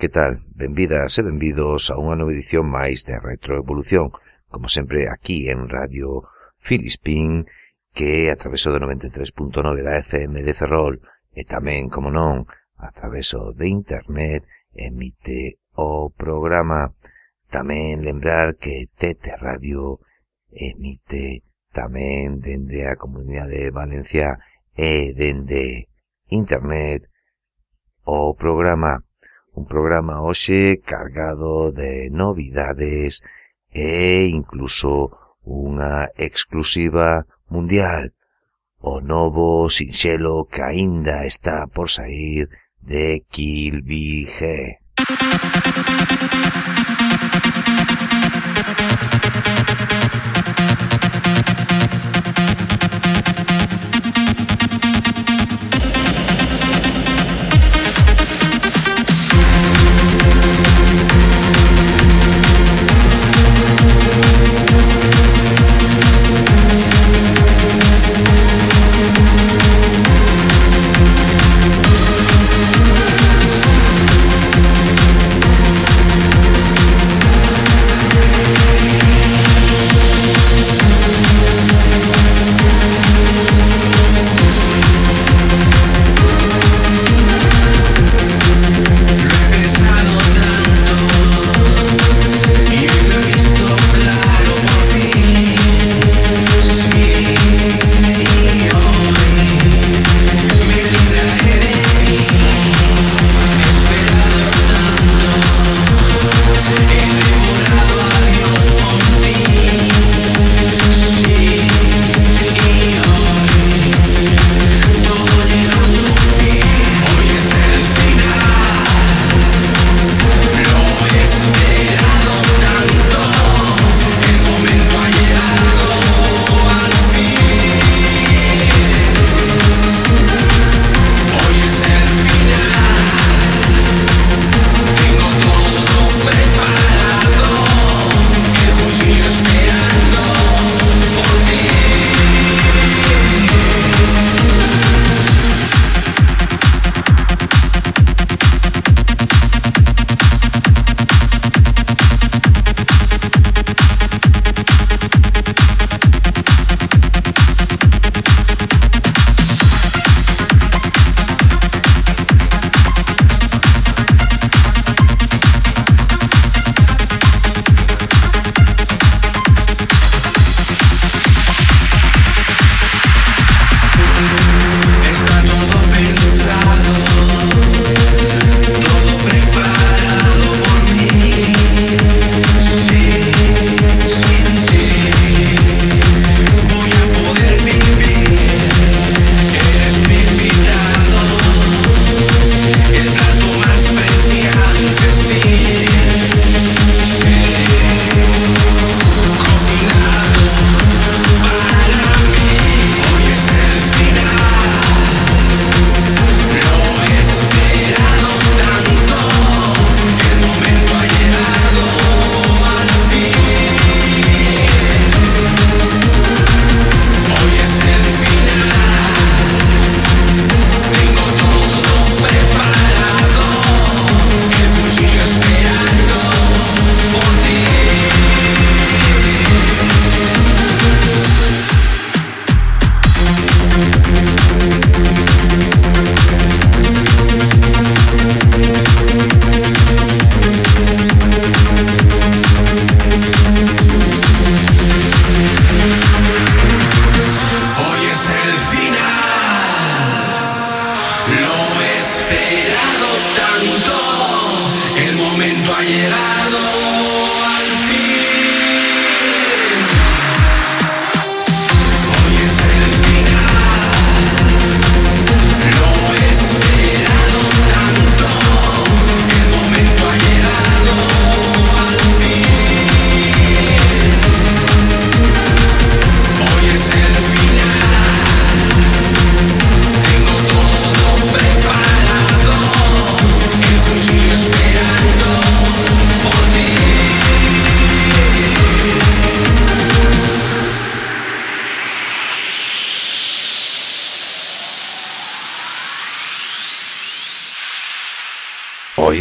que tal? Benvidas e benvidos a unha nova edición máis de Retroevolución, como sempre aquí en Radio Filispín, que a traveso do 93.9 da FM de Ferrol e tamén, como non, a traveso de Internet emite o programa. Tamén lembrar que Tete Radio emite tamén dende a Comunidade de Valencia e dende Internet o programa un programa hoxe cargado de novidades e incluso unha exclusiva mundial, o novo sinxelo que aínda está por sair de Kilby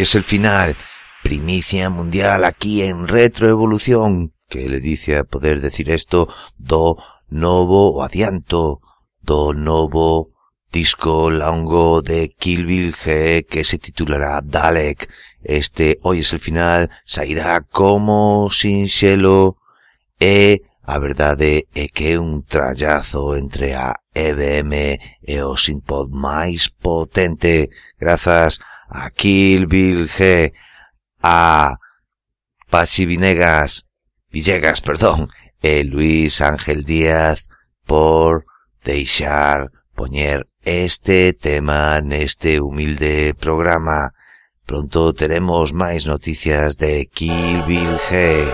es el final. Primicia mundial aquí en retroevolución. Que le dice a poder decir esto, do novo o adianto, do novo disco longo de Kill Bill G que se titulará Dalek. Este hoy es el final, sairá como sin xelo e a verdade é que é un trallazo entre a EBM e o Synthpop máis potente. Grazas a Kill Bill G, a Pachi Vinegas, Villegas, perdón, e Luis Ángel Díaz por deixar poñer este tema neste humilde programa. Pronto teremos máis noticias de Kill Bill G.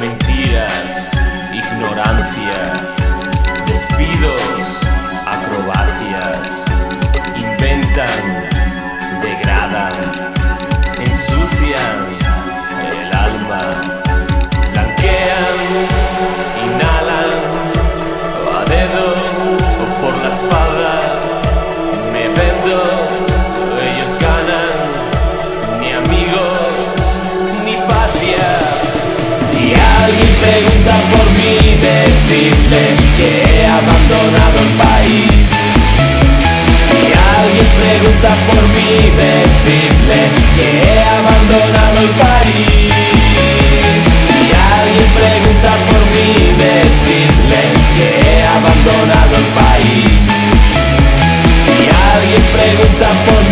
Mentiras, ignorancia mí, decirle que he abandonado el país. Si alguien pregunta por mí, decirle que he abandonado el país. Si alguien pregunta por mí, decirle que he abandonado el país. Si alguien pregunta por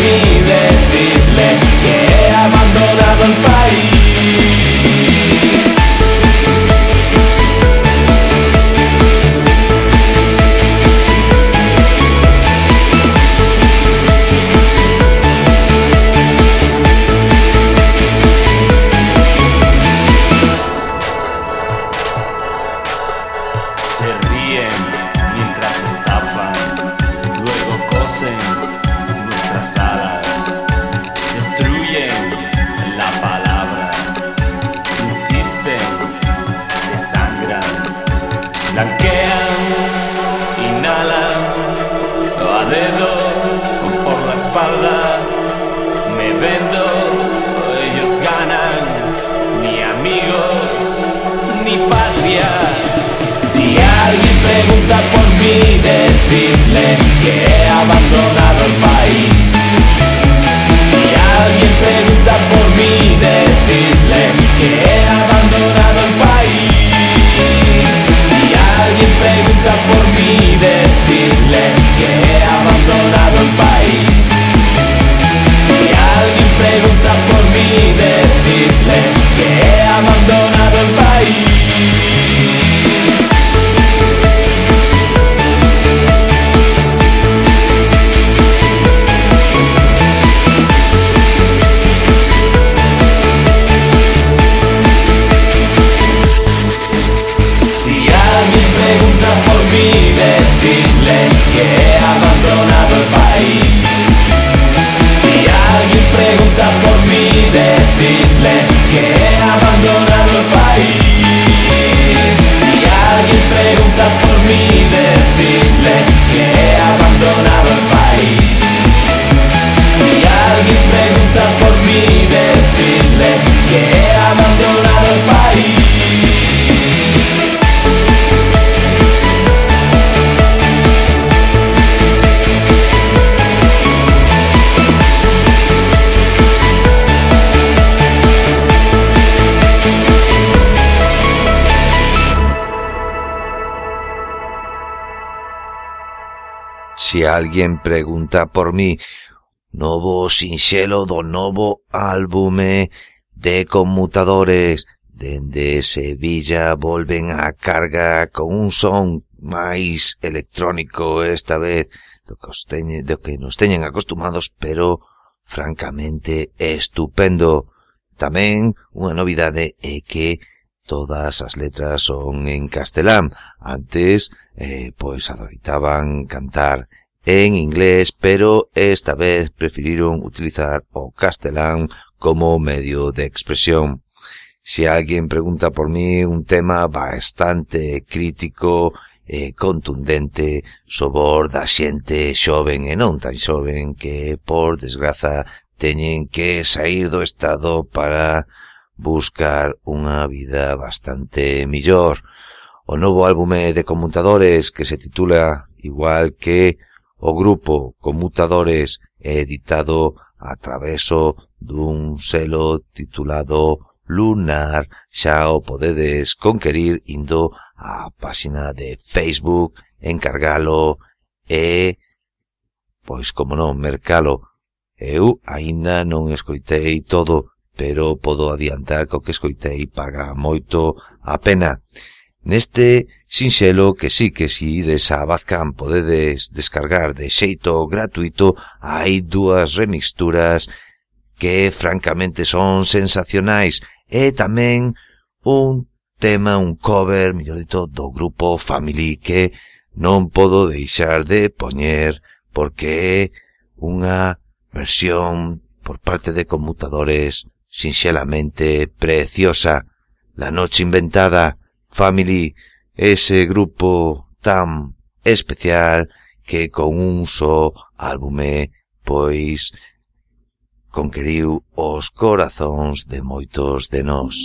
si alguén pregunta por mí novo sinxelo do novo álbume de conmutadores dende Sevilla volven á carga con un son máis electrónico esta vez do que, os teñe, do que nos teñen acostumados pero francamente estupendo. Tamén unha novidade é que todas as letras son en castelán. Antes eh, pois adoitaban cantar en inglés, pero esta vez preferiron utilizar o castelán como medio de expresión. Si alguien pregunta por mí un tema bastante crítico, e contundente, sobor da xente xoven e non tan xoven que, por desgraza, teñen que sair do estado para buscar unha vida bastante millor. O novo álbume de conmutadores que se titula igual que O grupo Conmutadores é editado a traveso dun selo titulado Lunar, xa o podedes conquerir indo á páxina de Facebook, encargalo e, pois como non, mercalo. Eu aínda non escoitei todo, pero podo adiantar que o que escoitei paga moito a pena. Neste Sinxelo que sí que si ides a Bazcam podedes descargar de xeito gratuito hai dúas remixturas que francamente son sensacionais e tamén un tema, un cover, mellor dito, do grupo Family que non podo deixar de poñer porque é unha versión por parte de conmutadores sinxelamente preciosa. La noche inventada, Family, ese grupo tan especial que con un só álbume pois conqueriu os corazóns de moitos de nós.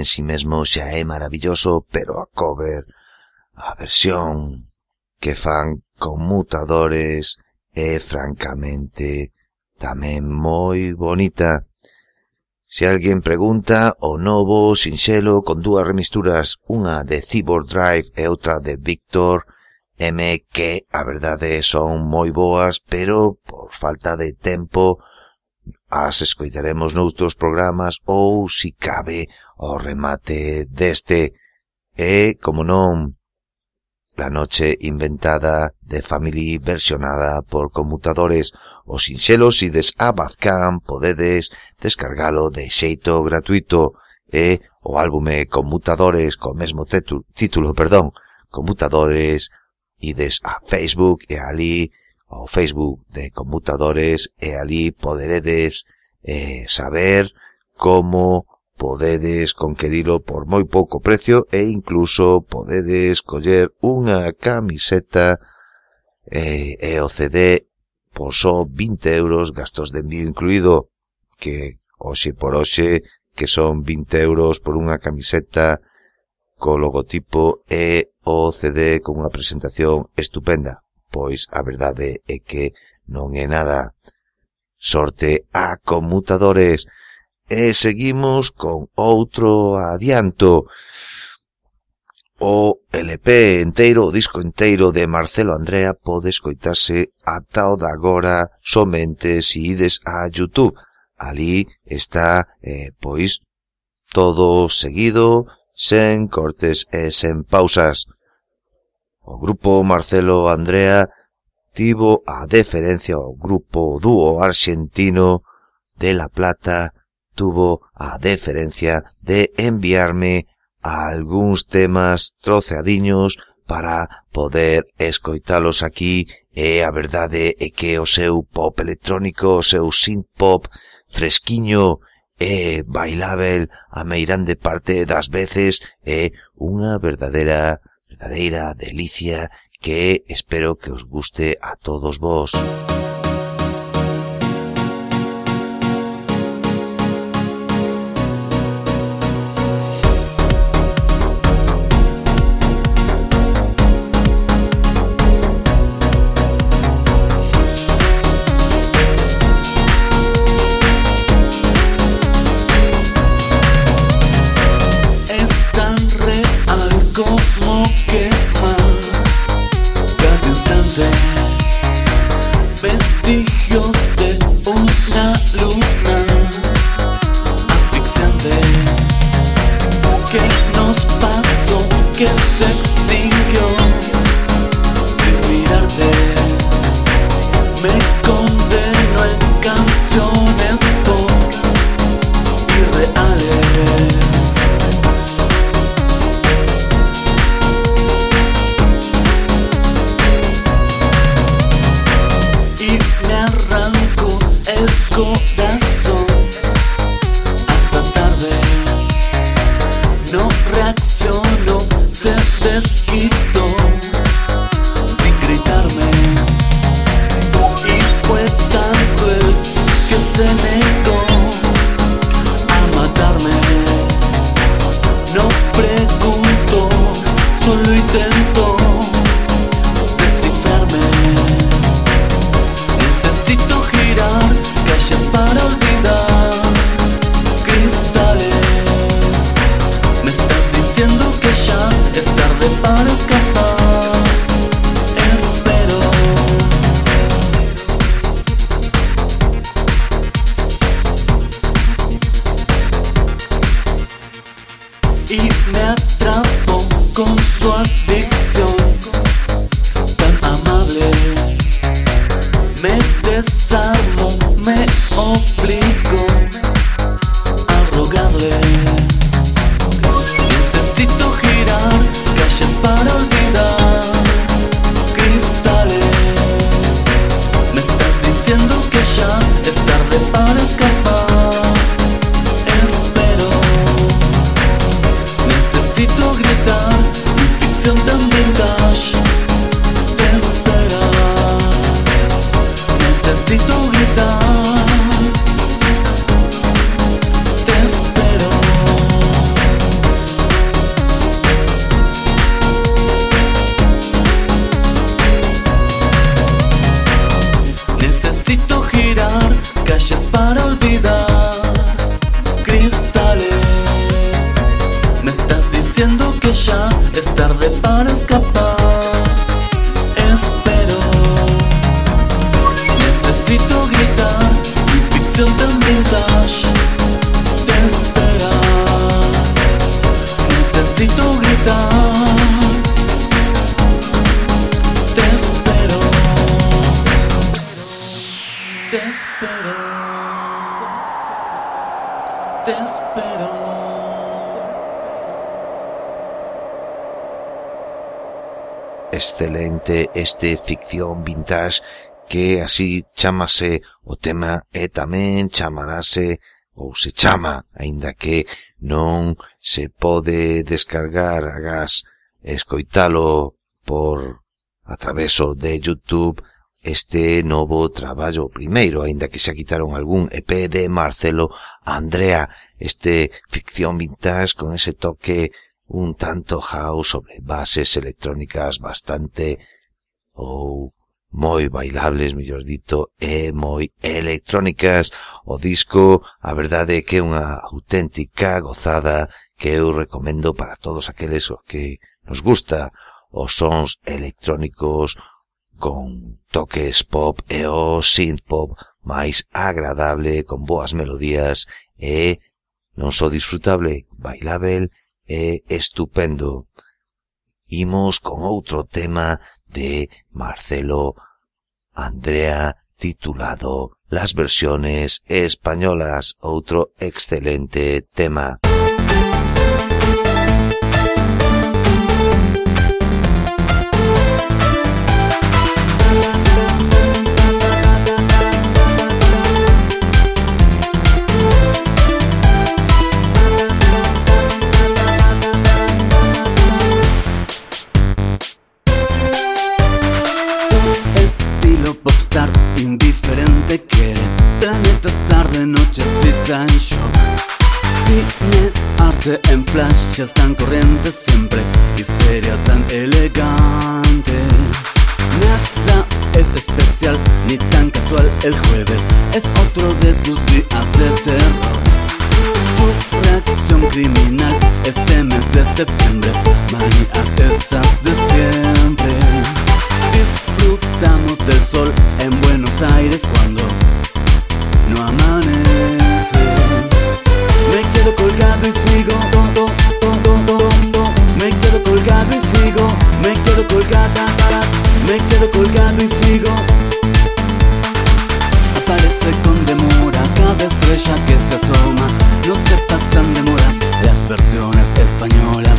en si mesmo xa é maravilloso, pero a cover, a versión que fan con mutadores é francamente tamén moi bonita. Se alguén pregunta, o novo, sinxelo, con dúas remisturas, unha de Cyborg Drive e outra de Victor M, que a verdade son moi boas, pero por falta de tempo as escoitaremos noutros programas ou, si cabe, o remate deste e, como non, la noche inventada de Family versionada por conmutadores. Os sinxelos ides a Bazcam podedes descargalo de xeito gratuito e o álbume Conmutadores co mesmo título, perdón, Conmutadores ides a Facebook e ali ao Facebook de Conmutadores e ali poderedes eh, saber como podedes conquerilo por moi pouco precio e incluso podedes coller unha camiseta e, e o CD por só 20 euros gastos de envío incluído que hoxe por hoxe que son 20 euros por unha camiseta co logotipo e o CD con unha presentación estupenda. Pois a verdade é que non é nada. Sorte a conmutadores. E seguimos con outro adianto o LP enteiro, o disco enteiro de Marcelo Andrea pode escoitarse ata o da agora somente se ides a Youtube. Ali está, eh, pois, todo seguido, sen cortes e sen pausas. O grupo Marcelo Andrea tivo a deferencia ao grupo dúo argentino de La Plata tuvo a deferencia de enviarme a algúns temas troceadiños para poder escoitalos aquí e a verdade é que o seu pop electrónico, o seu synth pop fresquiño e bailável a meirande parte das veces é unha verdadeira verdadeira delicia que espero que os guste a todos vós. Música excelente este ficción vintage que así chamase o tema e tamén chamarase ou se chama, aínda que non se pode descargar a gas escoitalo por atraveso de Youtube este novo traballo primeiro, aínda que xa quitaron algún EP de Marcelo Andrea, este ficción vintage con ese toque un tanto house sobre bases electrónicas bastante ou moi bailables, mellor dito, e moi electrónicas. O disco, a verdade é que é unha auténtica gozada que eu recomendo para todos aqueles que nos gusta os sons electrónicos con toques pop e o synth pop máis agradable, con boas melodías e non só disfrutable, bailável e estupendo. Imos con outro tema de Marcelo Andrea titulado Las versiones españolas, outro excelente tema. En flashes tan corrientes siempre Histeria tan elegante. Nada es especial ni tan casual. El jueves Es otro de tus días de terror. Tu reacción criminal este mes de septiembre. Manías esas de siempre. Disfrutamos del sol en Buenos Aires cuando no amanece quedo colgado y sigo. Me quedo colgado y sigo. Me quedo colgada Me quedo colgado y sigo. Aparece con demora Cada estrella que se asoma. No se pasan demora Las versiones españolas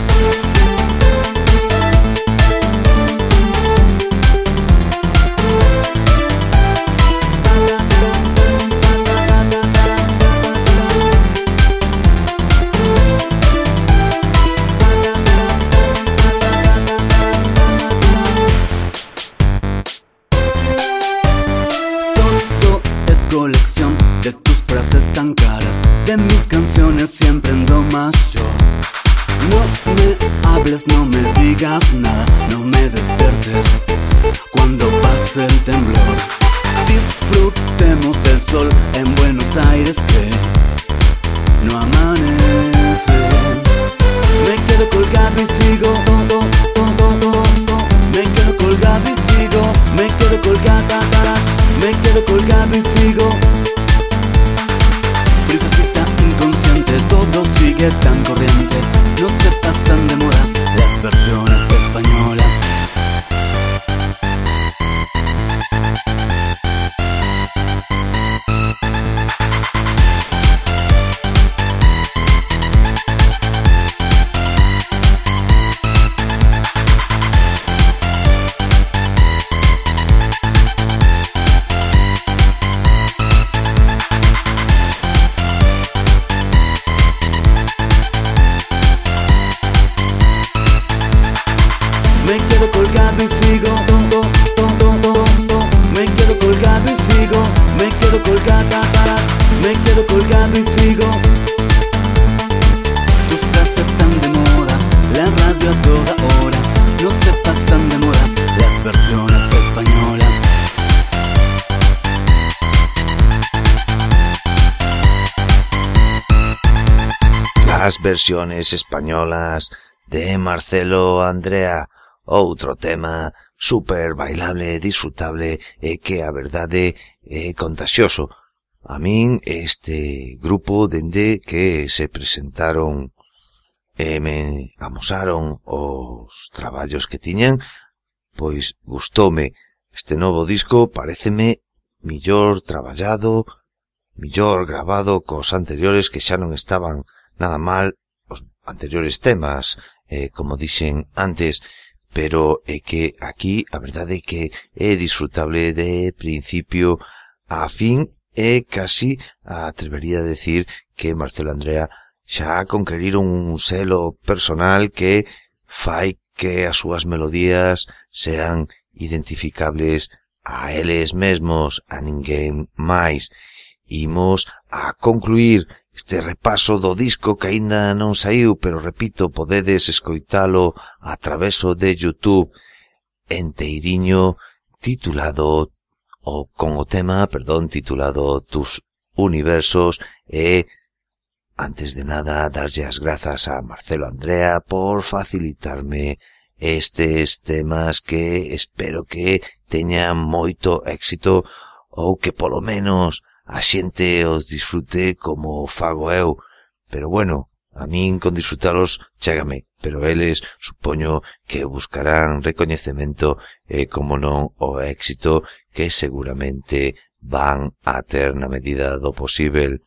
tan corriente. versiones españolas de Marcelo Andrea, outro tema super bailable, disfrutable e que a verdade eh, é eh, contagioso. A min este grupo dende que se presentaron e me amosaron os traballos que tiñan, pois gustoume este novo disco, pareceme millor traballado, millor grabado cos anteriores que xa non estaban nada mal os anteriores temas, eh, como dixen antes, pero é que aquí a verdade é que é disfrutable de principio a fin e casi atrevería a decir que Marcelo Andrea xa conqueriron un selo personal que fai que as súas melodías sean identificables a eles mesmos, a ninguén máis. Imos a concluir este repaso do disco que aínda non saiu, pero repito, podedes escoitalo a traveso de YouTube enteiriño titulado o con o tema, perdón, titulado Tus Universos e antes de nada darlle as grazas a Marcelo Andrea por facilitarme estes temas que espero que teñan moito éxito ou que polo menos a xente os disfrute como fago eu, pero bueno, a min con disfrutalos chégame, pero eles supoño que buscarán recoñecemento e como non o éxito que seguramente van a ter na medida do posible.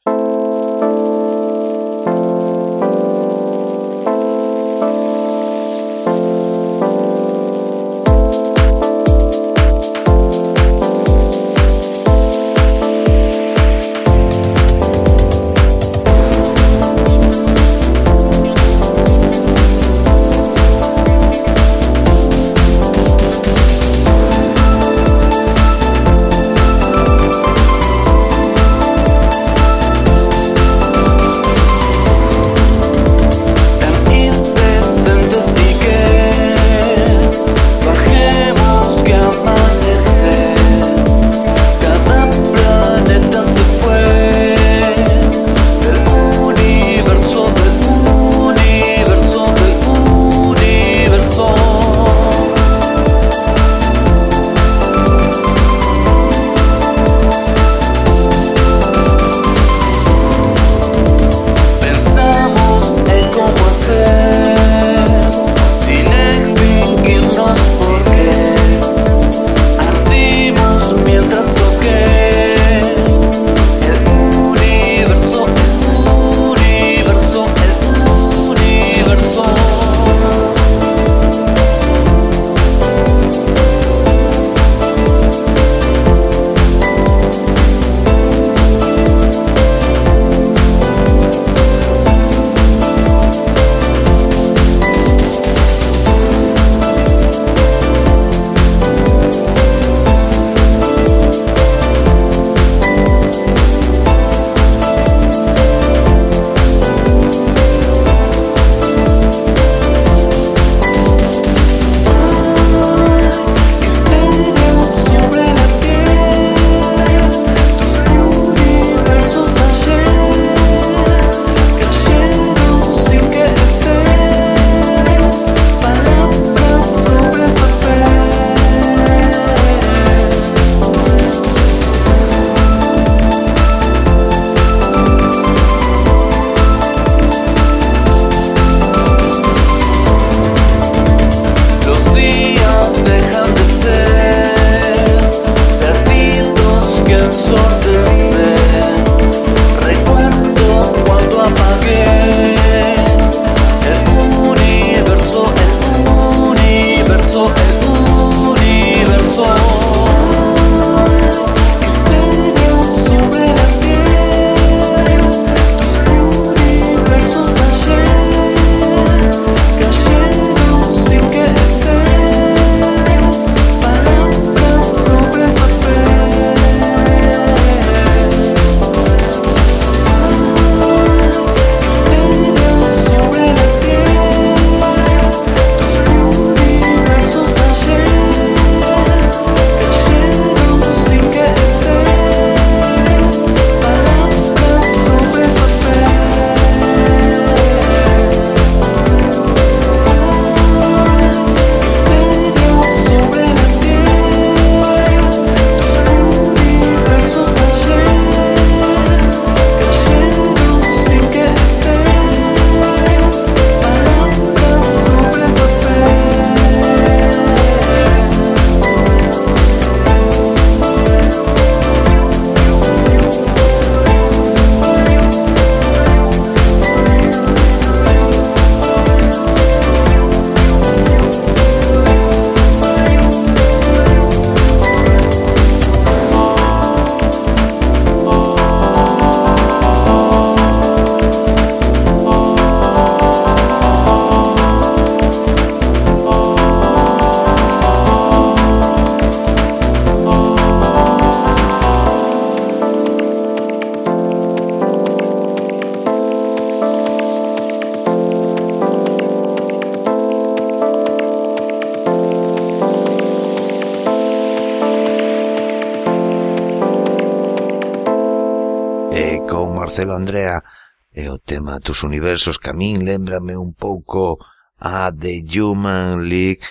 a tus universos que a min lembrame un pouco a The Human League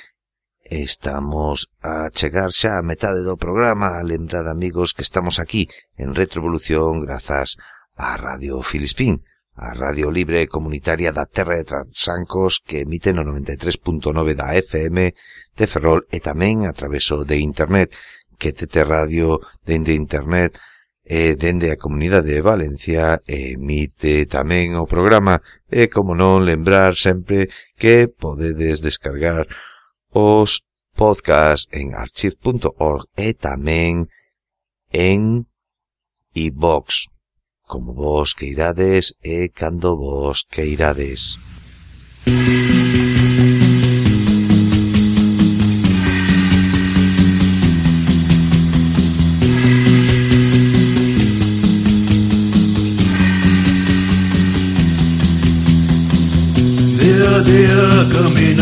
Estamos a chegar xa a metade do programa. Lembrad, amigos, que estamos aquí en Retrovolución grazas a Radio Filispín, a radio libre comunitaria da Terra de Transancos que emite no 93.9 da FM de Ferrol e tamén a traveso de Internet que TT Radio dende Internet e dende a Comunidade de Valencia emite tamén o programa e, como non, lembrar sempre que podedes descargar os podcast en archive.org e tamén en iVox, como vos queirades e cando vos queirades. Música caminho.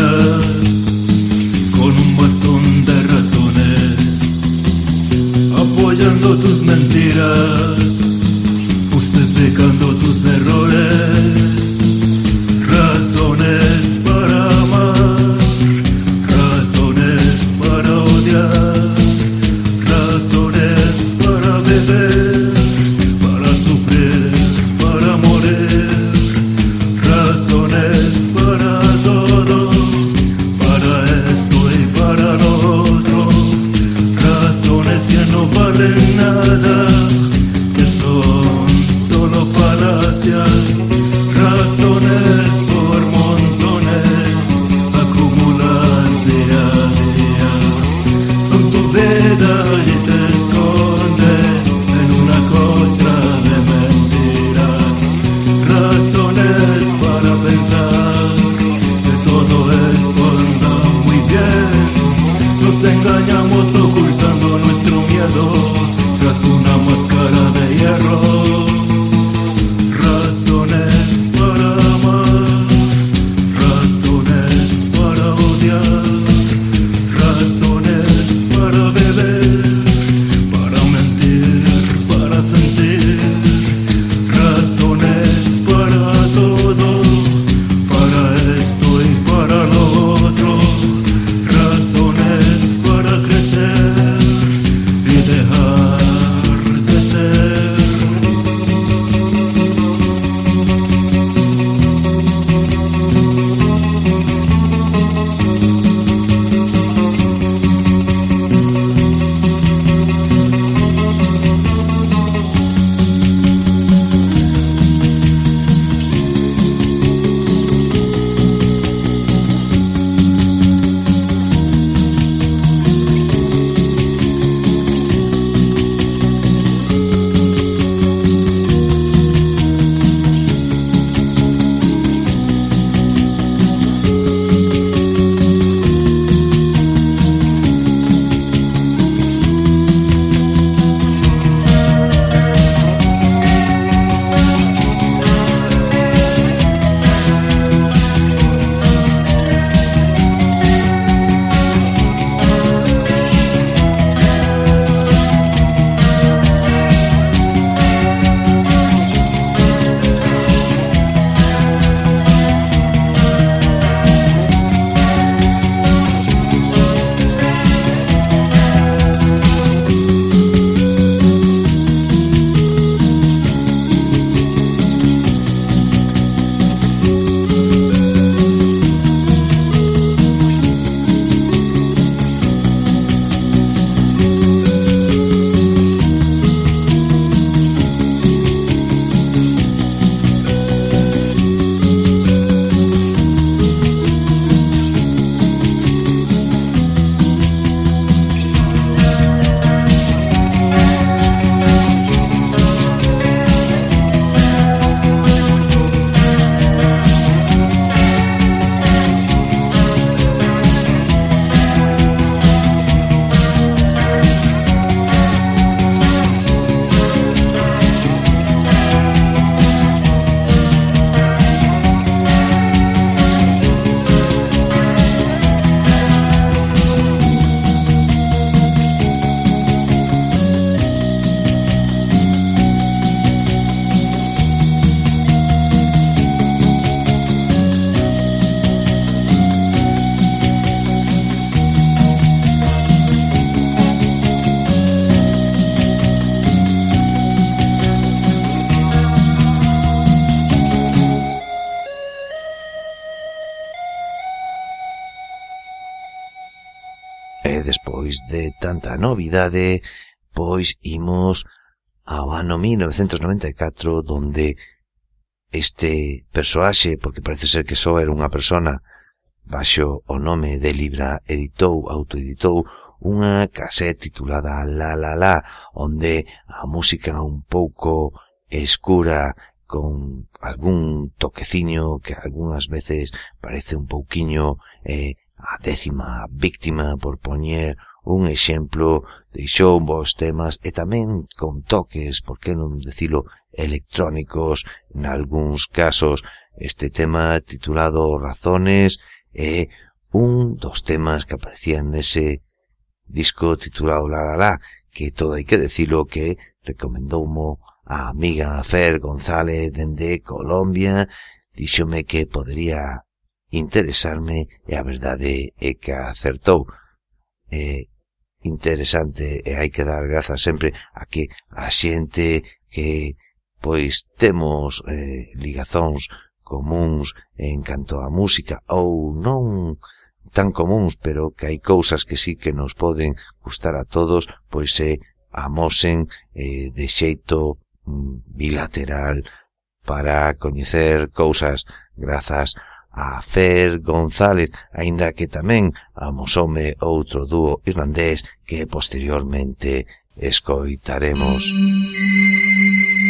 tanta novidade, pois imos ao ano 1994, donde este persoaxe, porque parece ser que só era unha persona baixo o nome de Libra, editou, autoeditou unha casete titulada La La La, onde a música un pouco escura con algún toqueciño que algunhas veces parece un pouquiño eh, a décima víctima por poñer un exemplo, deixou vos temas e tamén con toques, por que non decilo, electrónicos, en algúns casos, este tema titulado Razones é un dos temas que aparecían nese disco titulado La La La, que todo hai que decilo que recomendou mo a amiga Fer González dende Colombia, díxome que podería interesarme e a verdade é que acertou. Eh, interesante e hai que dar grazas sempre a que a xente que pois temos eh, ligazóns comuns en canto á música ou non tan comuns, pero que hai cousas que sí que nos poden gustar a todos, pois se eh, amosen eh, de xeito mm, bilateral para coñecer cousas grazas a Fer González, aínda que tamén amosome outro dúo irlandés que posteriormente escoitaremos. Música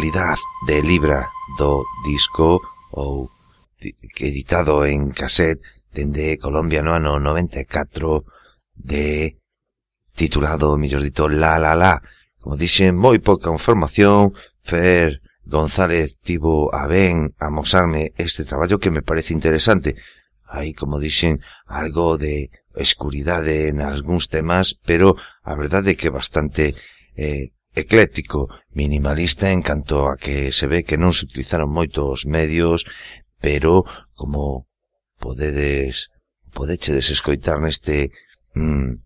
totalidad de libra do disco ou que editado en cassette dende Colombia no ano 94 de titulado, mellor dito, La La La. Como dixen, moi pouca información, Fer González tivo a ben amosarme este traballo que me parece interesante. Hai, como dixen, algo de escuridade en algúns temas, pero a verdade é que bastante eh, ecléctico, minimalista en canto a que se ve que non se utilizaron moitos medios, pero como podedes podechedes escoitar neste mm,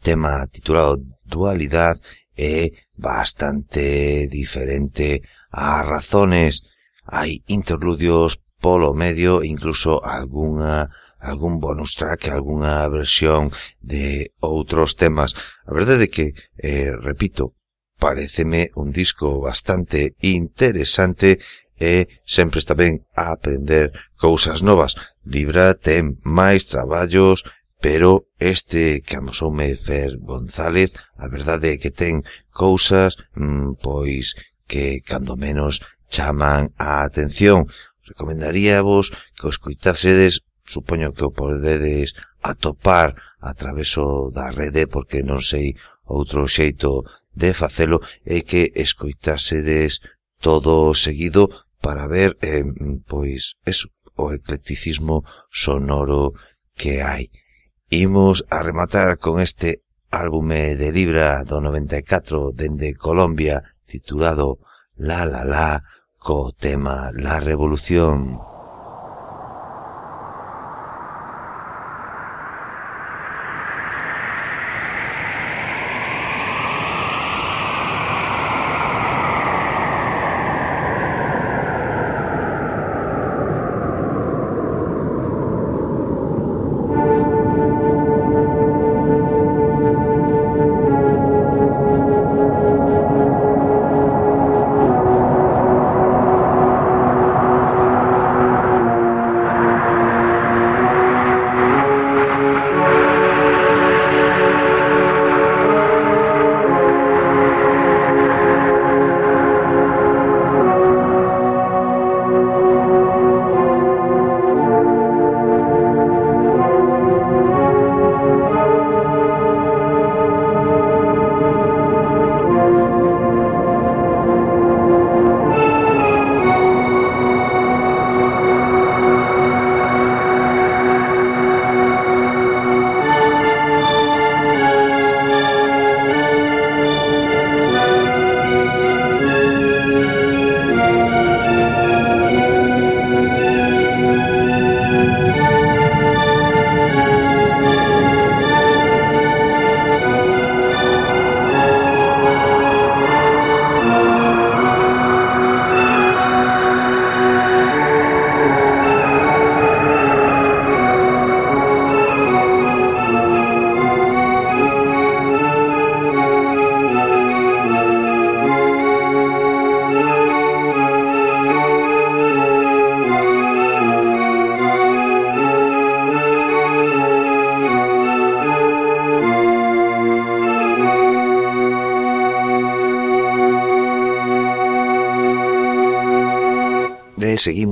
tema titulado Dualidad é bastante diferente a razones. Hai interludios polo medio, incluso algunha algún bonus track, algunha versión de outros temas. A verdade é que, eh, repito, pareceme un disco bastante interesante e sempre está ben a aprender cousas novas. Libra ten máis traballos, pero este que amosoume Fer González, a verdade é que ten cousas, mmm, pois, que cando menos chaman a atención. Recomendaríavos que os coitasedes, supoño que o podedes atopar a traveso da rede, porque non sei outro xeito de facelo e que escoitasedes todo seguido para ver, eh, pois, eso, o eclecticismo sonoro que hai. Imos a rematar con este álbume de Libra do 94 dende Colombia titulado La La La co tema La Revolución.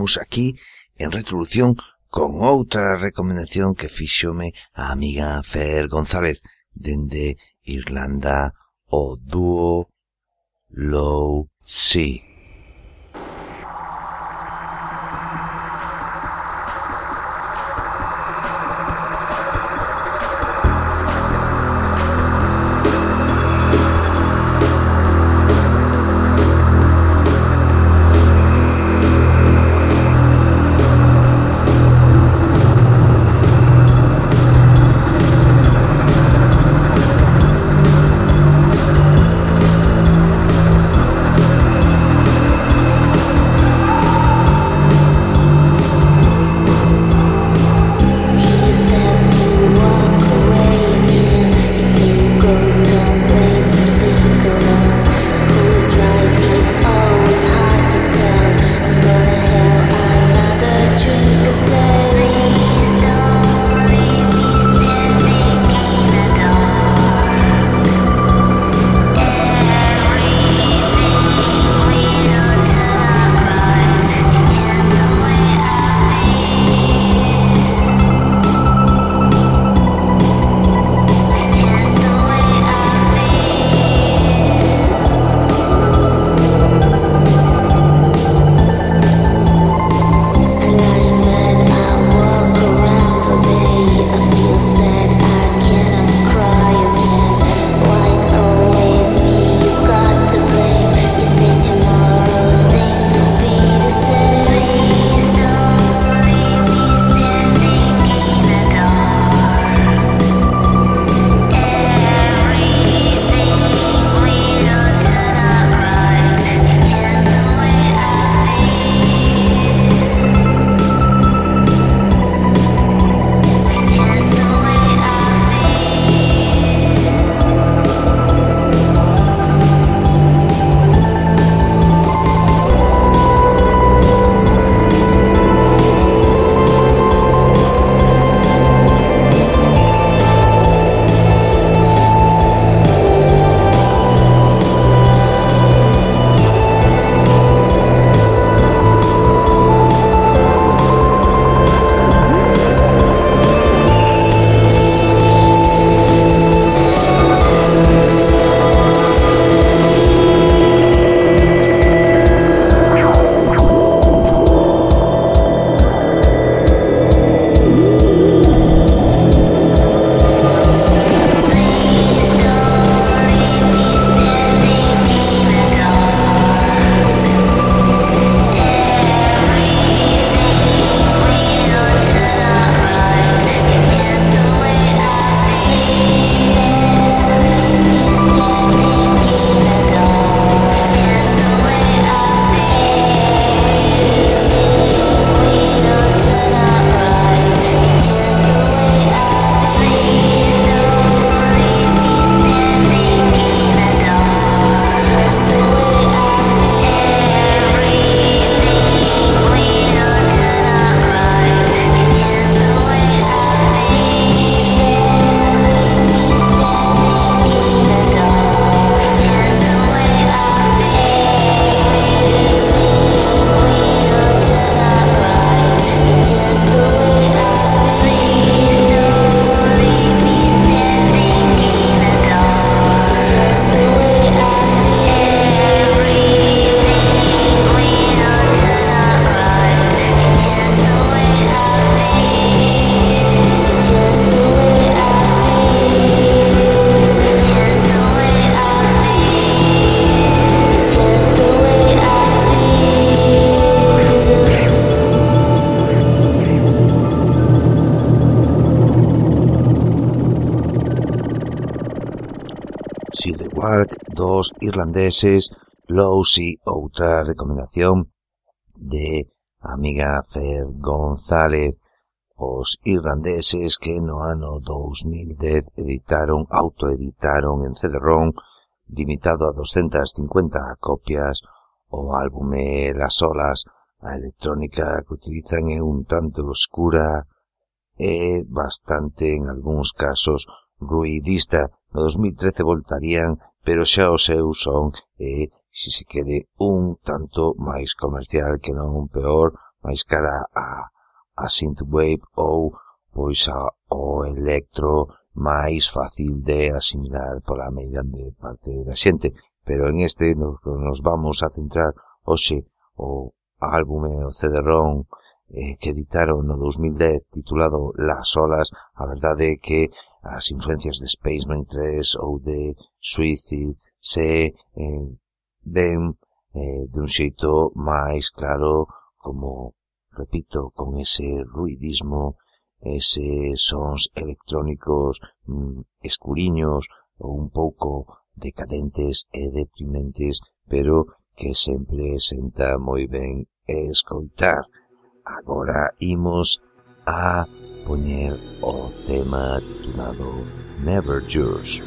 Imos aquí en retrolución con outra recomendación que fixome a amiga Fer González dende Irlanda o dúo Low Sea. irlandeses, Lousy, outra recomendación de amiga Fer González. Os irlandeses que no ano 2010 editaron, autoeditaron en CD-ROM, limitado a 250 copias, o álbume Las Olas, a electrónica que utilizan é un tanto oscura e bastante, en algúns casos, ruidista. No 2013 voltarían pero xa o seu son é, se se quere, un tanto máis comercial que non peor, máis cara a, a synthwave ou pois a, o electro máis fácil de asimilar pola media de parte da xente. Pero en este nos, nos vamos a centrar hoxe o álbum o CD-ROM eh, que editaron no 2010 titulado Las olas, a verdade é que as influencias de Spaceman 3 ou de Suicide se eh, ven eh, de un xeito máis claro como, repito, con ese ruidismo, ese sons electrónicos mm, escuriños ou un pouco decadentes e deprimentes, pero que sempre senta moi ben escoitar. Agora imos a poñer o tema titulado Never Yours.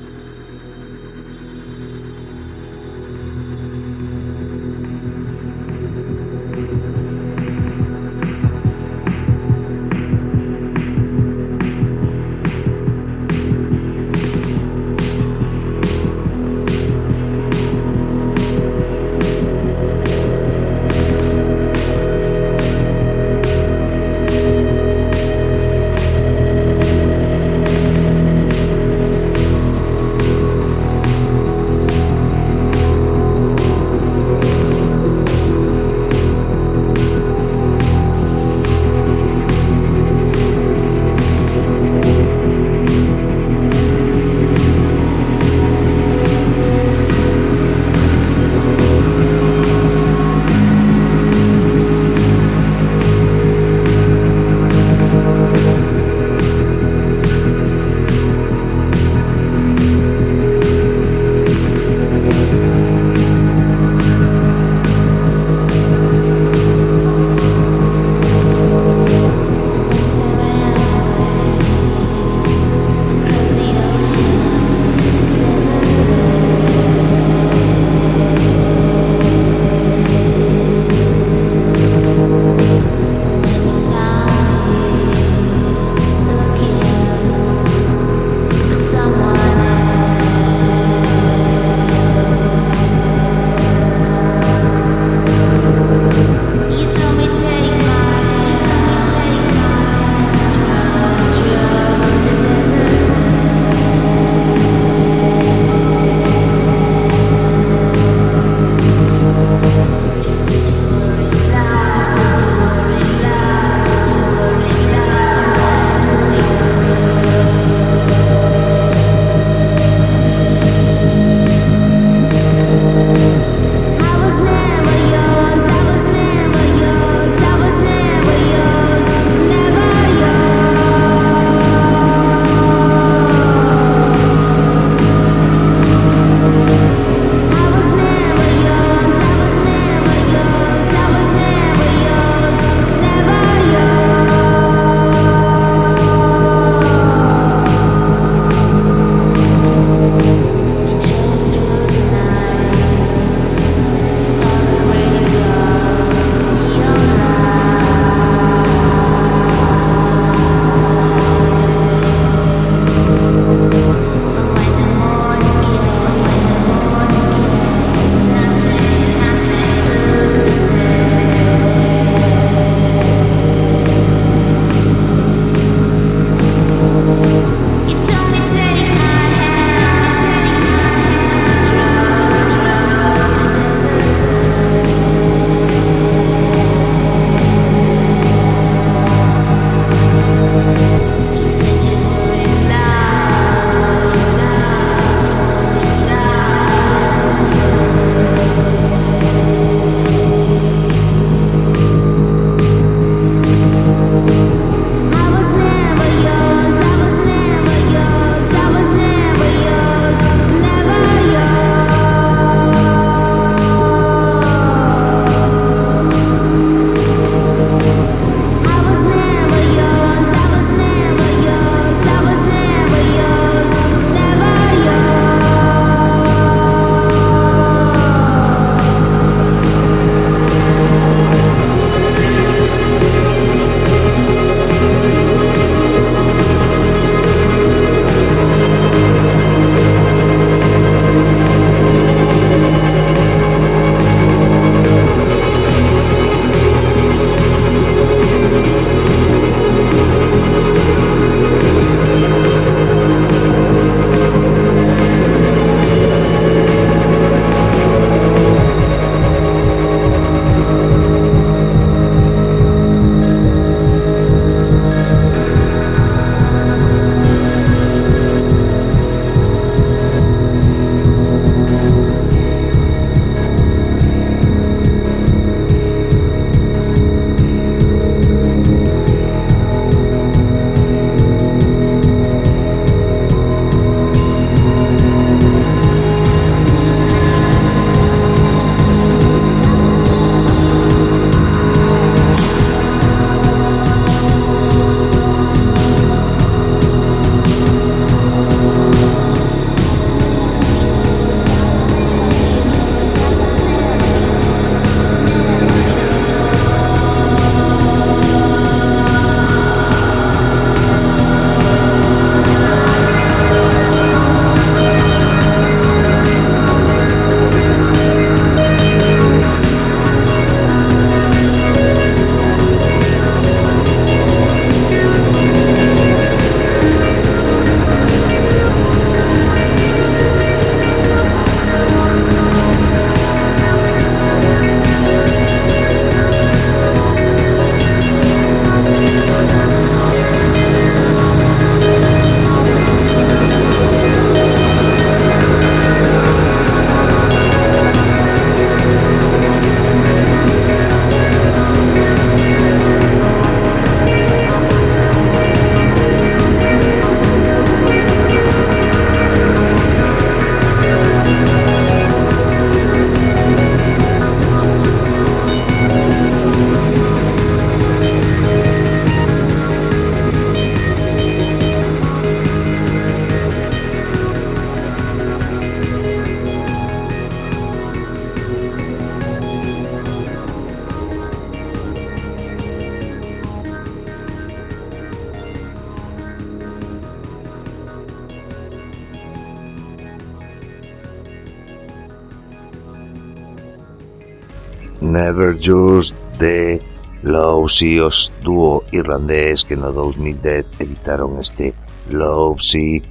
Everjust de Love e os dúo irlandés que no 2010 editaron este Love Sea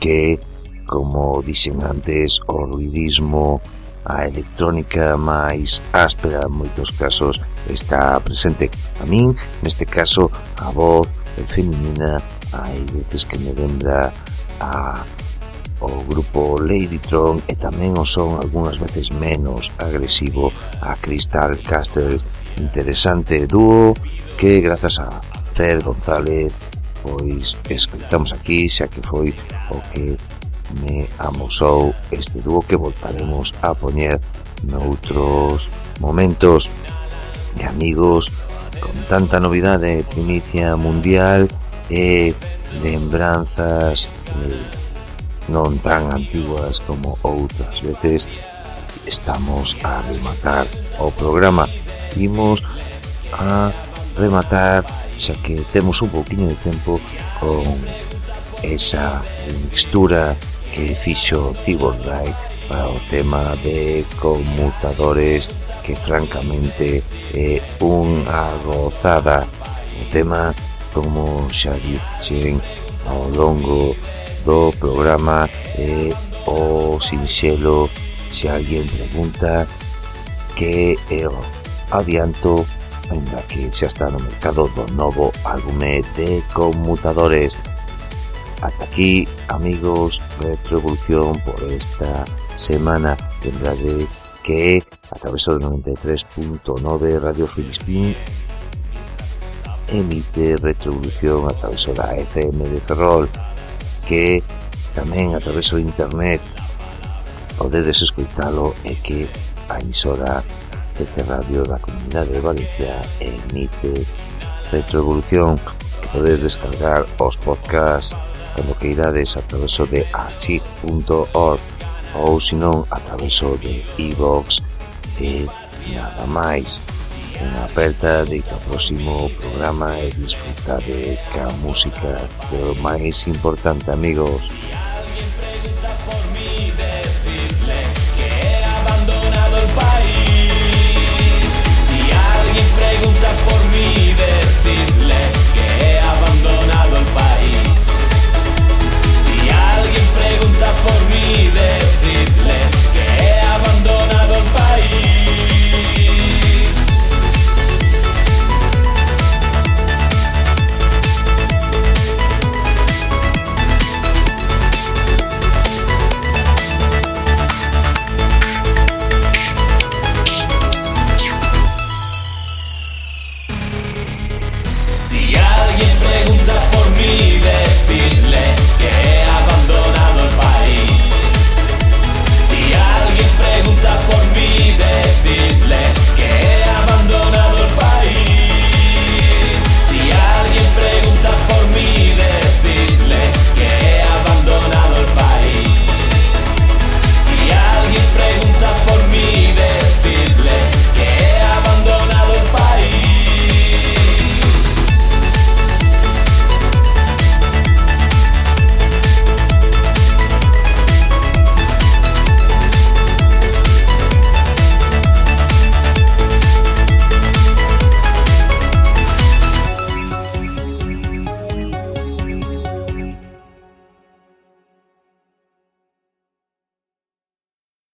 que, como dixen antes, o ruidismo a electrónica máis áspera en moitos casos está presente. A min, neste caso a voz feminina hai veces que me lembra a o grupo Ladytron e tamén o son algunhas veces menos agresivo a Crystal Castle. Interesante dúo que grazas a Fer González pois escritamos aquí xa que foi o que me amosou este dúo que voltaremos a poñer noutros momentos. E amigos con tanta novidade primicia mundial e lembranzas eh, non tan antiguas como outras veces, estamos a rematar o programa. Imos a rematar, xa que temos un pouquiño de tempo con esa mixtura que fixo Cyberlight para o tema de conmutadores que francamente é unha gozada o tema como xa dixen ao longo do programa eh, oh o sinxelo eh, se alguén pregunta que é o adianto ainda que xa está no mercado do novo álbume de conmutadores. Ata aquí, amigos, Retroevolución por esta semana. Tendrade que, a través do 93.9 Radio Filispín, emite Retroevolución a través da FM de Ferrol que tamén a través do internet podedes escoitalo e que a emisora de Radio da Comunidade de Valencia emite Retroevolución que podedes descargar os podcasts cando que irades a través de archive.org ou senón a través de iVox e nada máis. Unha aperta de que o próximo programa e disfrutade ca música que o máis importante amigos. Por mí, decirle